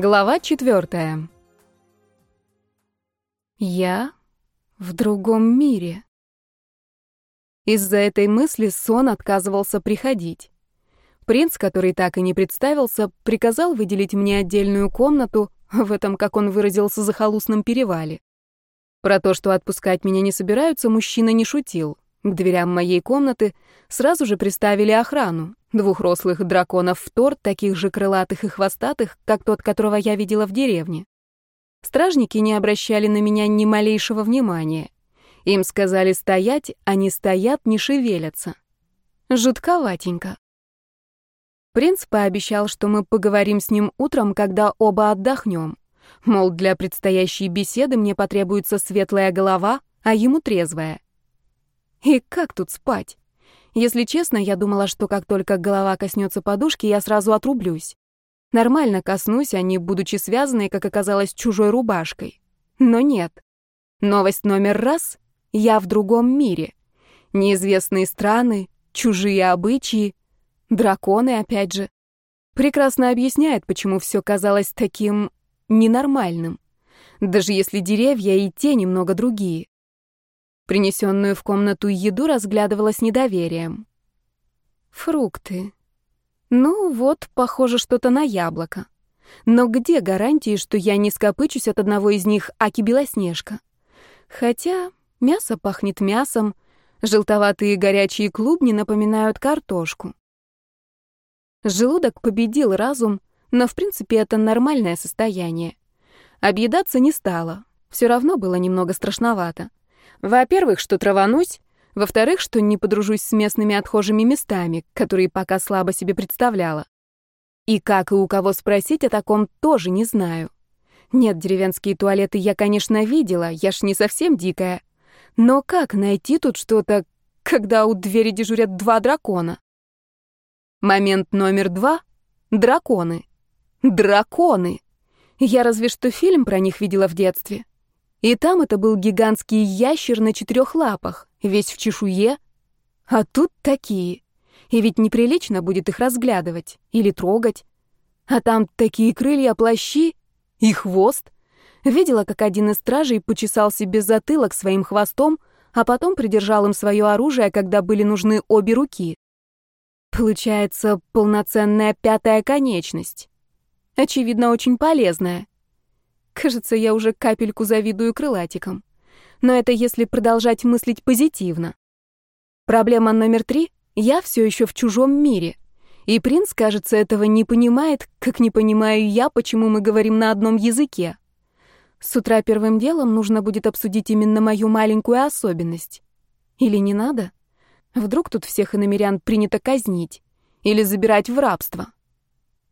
Глава четвертая. Я в другом мире. Из-за этой мысли сон отказывался приходить. Принц, который так и не представился, приказал выделить мне отдельную комнату в этом, как он выразился, захолустном перевале. Про то, что отпускать меня не собираются, мужчина не шутил. К дверям моей комнаты сразу же приставили охрану, двух рослых драконов в торт, таких же крылатых и хвостатых, как тот, которого я видела в деревне. Стражники не обращали на меня ни малейшего внимания. Им сказали стоять, они стоят, не шевелятся. Жутковатенько. Принц пообещал, что мы поговорим с ним утром, когда оба отдохнем. Мол, для предстоящей беседы мне потребуется светлая голова, а ему трезвая. И как тут спать? Если честно, я думала, что как только голова коснется подушки, я сразу отрублюсь. Нормально коснусь, а не будучи связанной, как оказалось, чужой рубашкой. Но нет. Новость номер раз — я в другом мире. Неизвестные страны, чужие обычаи, драконы опять же. Прекрасно объясняет, почему все казалось таким ненормальным. Даже если деревья и те немного другие. Принесенную в комнату еду разглядывала с недоверием. Фрукты. Ну вот, похоже, что-то на яблоко. Но где гарантии, что я не скопычусь от одного из них, аки Белоснежка? Хотя мясо пахнет мясом, желтоватые горячие клубни напоминают картошку. Желудок победил разум, но в принципе это нормальное состояние. Объедаться не стало, все равно было немного страшновато. Во-первых, что траванусь, во-вторых, что не подружусь с местными отхожими местами, которые пока слабо себе представляла. И как и у кого спросить о таком, тоже не знаю. Нет, деревенские туалеты я, конечно, видела, я ж не совсем дикая. Но как найти тут что-то, когда у двери дежурят два дракона? Момент номер два — драконы. Драконы! Я разве что фильм про них видела в детстве. И там это был гигантский ящер на четырех лапах, весь в чешуе. А тут такие. И ведь неприлично будет их разглядывать или трогать. А там такие крылья, плащи и хвост. Видела, как один из стражей почесал себе затылок своим хвостом, а потом придержал им свое оружие, когда были нужны обе руки. Получается полноценная пятая конечность. Очевидно, очень полезная. Кажется, я уже капельку завидую крылатикам. Но это если продолжать мыслить позитивно. Проблема номер три — я все еще в чужом мире. И принц, кажется, этого не понимает, как не понимаю я, почему мы говорим на одном языке. С утра первым делом нужно будет обсудить именно мою маленькую особенность. Или не надо? Вдруг тут всех иномерян принято казнить? Или забирать в рабство?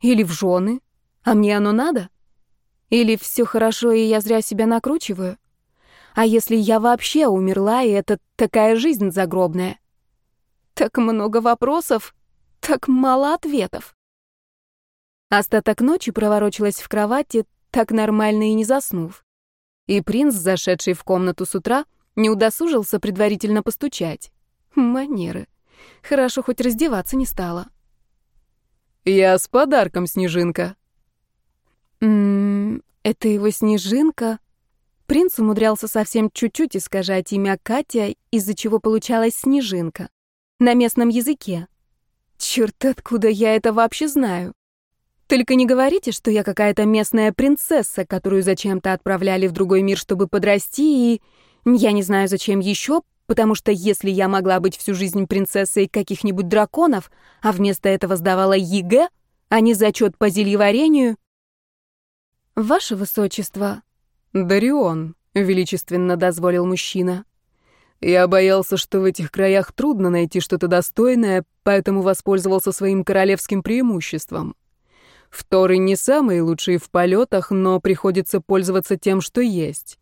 Или в жены? А мне оно надо? Или все хорошо, и я зря себя накручиваю? А если я вообще умерла, и это такая жизнь загробная? Так много вопросов, так мало ответов. Остаток ночи проворочилась в кровати, так нормально и не заснув. И принц, зашедший в комнату с утра, не удосужился предварительно постучать. Манеры. Хорошо, хоть раздеваться не стала. «Я с подарком, Снежинка», Ммм, это его снежинка? Принц умудрялся совсем чуть-чуть искажать имя Катя, из-за чего получалась снежинка. На местном языке. Черт, откуда я это вообще знаю? Только не говорите, что я какая-то местная принцесса, которую зачем-то отправляли в другой мир, чтобы подрасти, и... Я не знаю, зачем еще, потому что если я могла быть всю жизнь принцессой каких-нибудь драконов, а вместо этого сдавала ЕГЭ, а не зачет по зельеварению, «Ваше высочество...» «Дарион», — величественно дозволил мужчина. «Я боялся, что в этих краях трудно найти что-то достойное, поэтому воспользовался своим королевским преимуществом. Вторы не самые лучшие в полетах, но приходится пользоваться тем, что есть.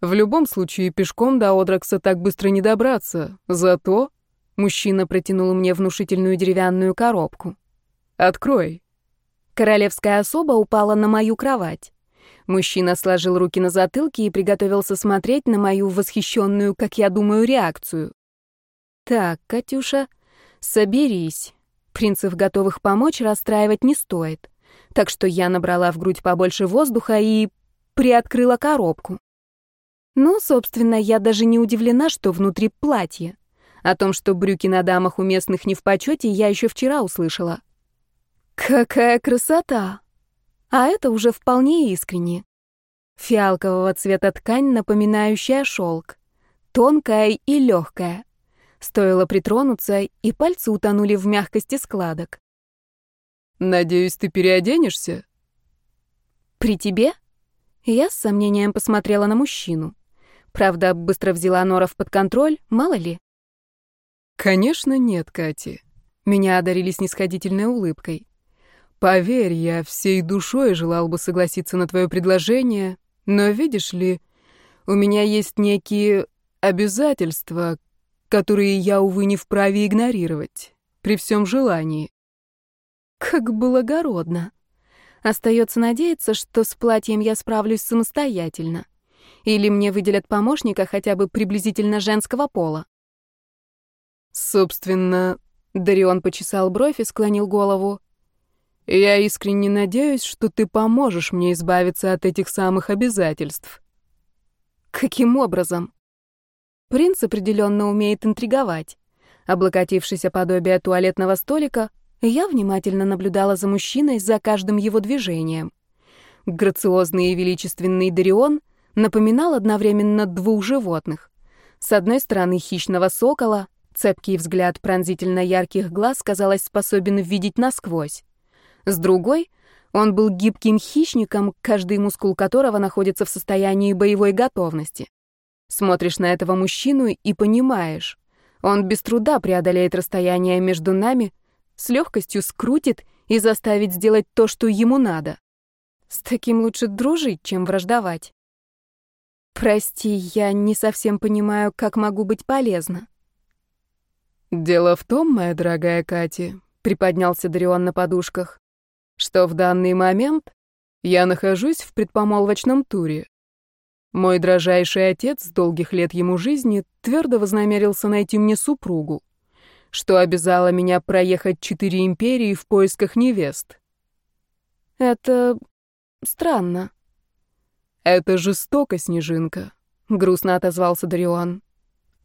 В любом случае, пешком до Одракса так быстро не добраться. Зато...» Мужчина протянул мне внушительную деревянную коробку. «Открой». Королевская особа упала на мою кровать. Мужчина сложил руки на затылке и приготовился смотреть на мою восхищенную, как я думаю, реакцию. «Так, Катюша, соберись. Принцев, готовых помочь, расстраивать не стоит. так что я набрала в грудь побольше воздуха и приоткрыла коробку. Ну, собственно, я даже не удивлена, что внутри платье. О том, что брюки на дамах у местных не в почете, я еще вчера услышала. Какая красота! А это уже вполне искренне. Фиалкового цвета ткань, напоминающая шелк. Тонкая и легкая. Стоило притронуться, и пальцы утонули в мягкости складок. «Надеюсь, ты переоденешься?» «При тебе?» Я с сомнением посмотрела на мужчину. Правда, быстро взяла Норов под контроль, мало ли. «Конечно нет, Кати». Меня одарили снисходительной улыбкой. «Поверь, я всей душой желал бы согласиться на твое предложение, но, видишь ли, у меня есть некие обязательства, которые я, увы, не вправе игнорировать, при всем желании». Как благородно. Остается надеяться, что с платьем я справлюсь самостоятельно. Или мне выделят помощника хотя бы приблизительно женского пола. Собственно, Дарион почесал бровь и склонил голову. Я искренне надеюсь, что ты поможешь мне избавиться от этих самых обязательств. Каким образом? Принц определенно умеет интриговать. Облокотившись о подобие туалетного столика, я внимательно наблюдала за мужчиной, за каждым его движением. Грациозный и величественный Дарион напоминал одновременно двух животных. С одной стороны хищного сокола, цепкий взгляд пронзительно ярких глаз, казалось, способен видеть насквозь. С другой, он был гибким хищником, каждый мускул которого находится в состоянии боевой готовности. Смотришь на этого мужчину и понимаешь, он без труда преодолеет расстояние между нами, с легкостью скрутит и заставит сделать то, что ему надо. С таким лучше дружить, чем враждовать. Прости, я не совсем понимаю, как могу быть полезна. Дело в том, моя дорогая Катя, приподнялся Дарион на подушках, что в данный момент я нахожусь в предпомолвочном туре. Мой дрожайший отец, с долгих лет ему жизни, твердо вознамерился найти мне супругу что обязало меня проехать четыре империи в поисках невест. Это странно. Это жестоко, Снежинка, грустно отозвался Дарион.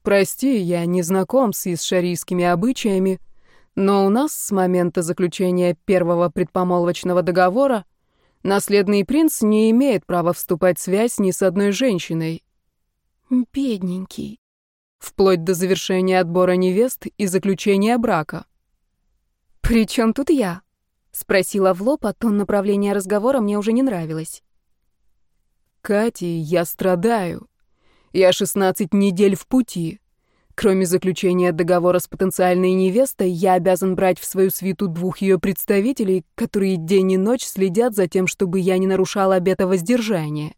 Прости, я не знаком с исшарийскими обычаями, но у нас с момента заключения первого предпомолвочного договора наследный принц не имеет права вступать в связь ни с одной женщиной. Бедненький вплоть до завершения отбора невест и заключения брака. «При чем тут я?» — спросила в лоб, а тон направления разговора мне уже не нравилось. «Кати, я страдаю. Я 16 недель в пути. Кроме заключения договора с потенциальной невестой, я обязан брать в свою свиту двух ее представителей, которые день и ночь следят за тем, чтобы я не нарушал обета воздержания.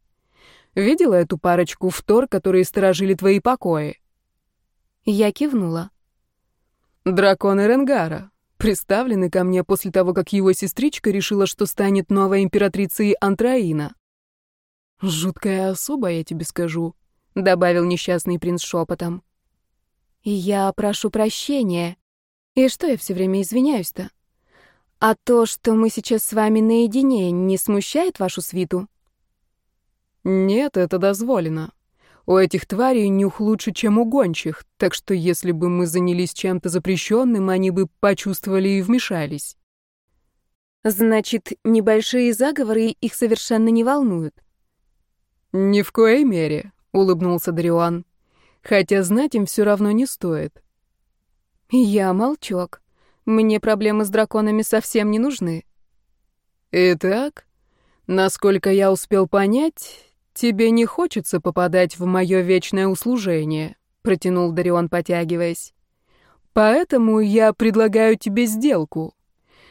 Видела эту парочку в Тор, которые сторожили твои покои?» Я кивнула. Драконы Ренгара, представлены ко мне после того, как его сестричка решила, что станет новой императрицей Антраина. Жуткая особа, я тебе скажу, добавил несчастный принц шепотом. Я прошу прощения. И что я все время извиняюсь-то? А то, что мы сейчас с вами наедине, не смущает вашу свиту? Нет, это дозволено. У этих тварей нюх лучше, чем у гончих, так что если бы мы занялись чем-то запрещенным, они бы почувствовали и вмешались. Значит, небольшие заговоры их совершенно не волнуют. Ни в коей мере, улыбнулся Дарион. Хотя знать им все равно не стоит. Я молчок. Мне проблемы с драконами совсем не нужны. Итак, насколько я успел понять, «Тебе не хочется попадать в мое вечное услужение», — протянул Дарион, потягиваясь. «Поэтому я предлагаю тебе сделку.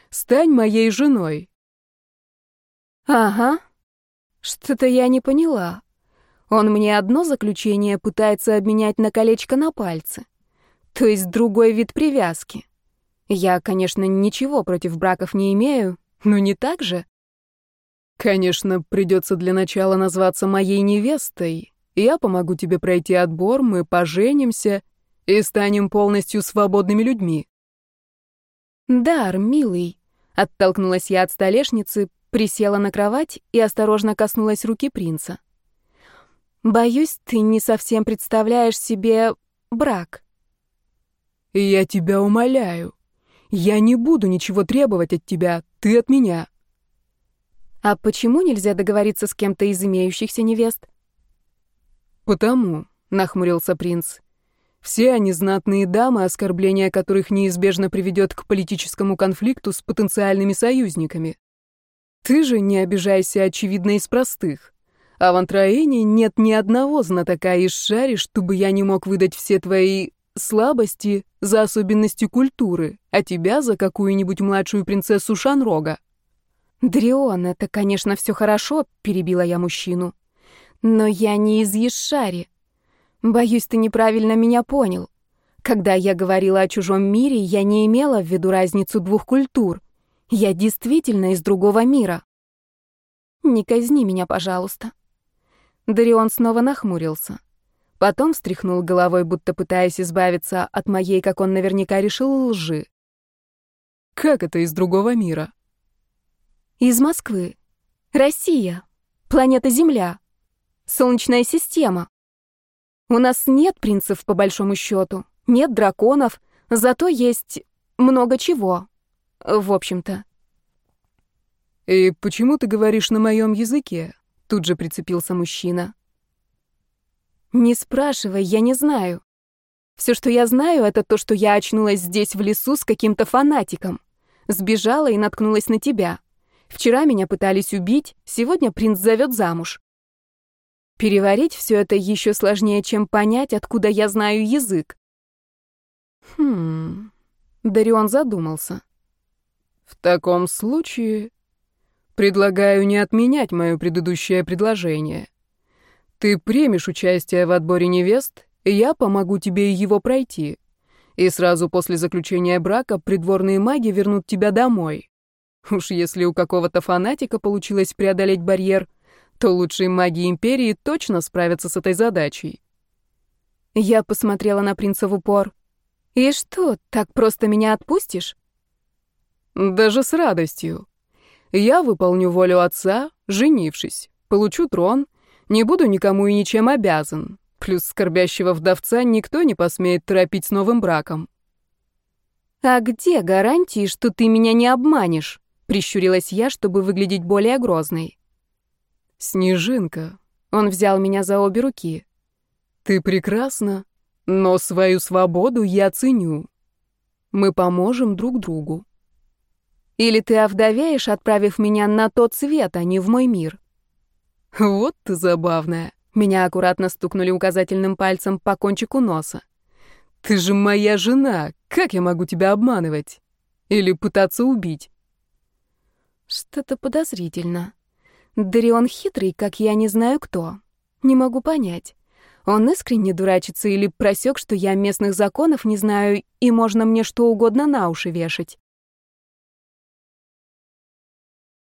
Стань моей женой». «Ага. Что-то я не поняла. Он мне одно заключение пытается обменять на колечко на пальце. То есть другой вид привязки. Я, конечно, ничего против браков не имею, но не так же». Конечно, придется для начала назваться моей невестой. Я помогу тебе пройти отбор, мы поженимся и станем полностью свободными людьми. Дар, милый, оттолкнулась я от столешницы, Присела на кровать и осторожно коснулась руки принца. «Боюсь, ты не совсем представляешь себе брак». «Я тебя умоляю. Я не буду ничего требовать от тебя, ты от меня». «А почему нельзя договориться с кем-то из имеющихся невест?» «Потому», — нахмурился принц, — «все они знатные дамы, оскорбление которых неизбежно приведет к политическому конфликту с потенциальными союзниками. Ты же не обижайся, очевидно, из простых. А в Антраине нет ни одного знатока из шари, чтобы я не мог выдать все твои слабости за особенности культуры, а тебя за какую-нибудь младшую принцессу Шанрога. «Дрион, это, конечно, все хорошо», — перебила я мужчину. «Но я не из Ешари. Боюсь, ты неправильно меня понял. Когда я говорила о чужом мире, я не имела в виду разницу двух культур. Я действительно из другого мира. Не казни меня, пожалуйста. Дарион снова нахмурился. Потом встряхнул головой, будто пытаясь избавиться от моей, как он наверняка решил, лжи. Как это из другого мира? Из Москвы. Россия. Планета Земля. Солнечная система. У нас нет принцев, по большому счету. Нет драконов. Зато есть много чего. В общем-то. «И почему ты говоришь на моем языке?» Тут же прицепился мужчина. «Не спрашивай, я не знаю. Все, что я знаю, это то, что я очнулась здесь в лесу с каким-то фанатиком. Сбежала и наткнулась на тебя. Вчера меня пытались убить, сегодня принц зовет замуж. Переварить все это еще сложнее, чем понять, откуда я знаю язык. Хм... Дарион задумался. В таком случае предлагаю не отменять мое предыдущее предложение. Ты примешь участие в отборе невест, и я помогу тебе его пройти. И сразу после заключения брака придворные маги вернут тебя домой. Уж если у какого-то фанатика получилось преодолеть барьер, то лучшие маги империи точно справятся с этой задачей. Я посмотрела на принца в упор. «И что, так просто меня отпустишь?» Даже с радостью. Я выполню волю отца, женившись, получу трон, не буду никому и ничем обязан. Плюс скорбящего вдовца никто не посмеет торопить с новым браком. «А где гарантии, что ты меня не обманешь?» — прищурилась я, чтобы выглядеть более грозной. «Снежинка», — он взял меня за обе руки. «Ты прекрасна, но свою свободу я ценю. Мы поможем друг другу». Или ты овдовеешь, отправив меня на тот свет, а не в мой мир? Вот ты забавная. Меня аккуратно стукнули указательным пальцем по кончику носа. Ты же моя жена. Как я могу тебя обманывать? Или пытаться убить? Что-то подозрительно. Дарион хитрый, как я не знаю кто. Не могу понять. Он искренне дурачится или просек, что я местных законов не знаю, и можно мне что угодно на уши вешать.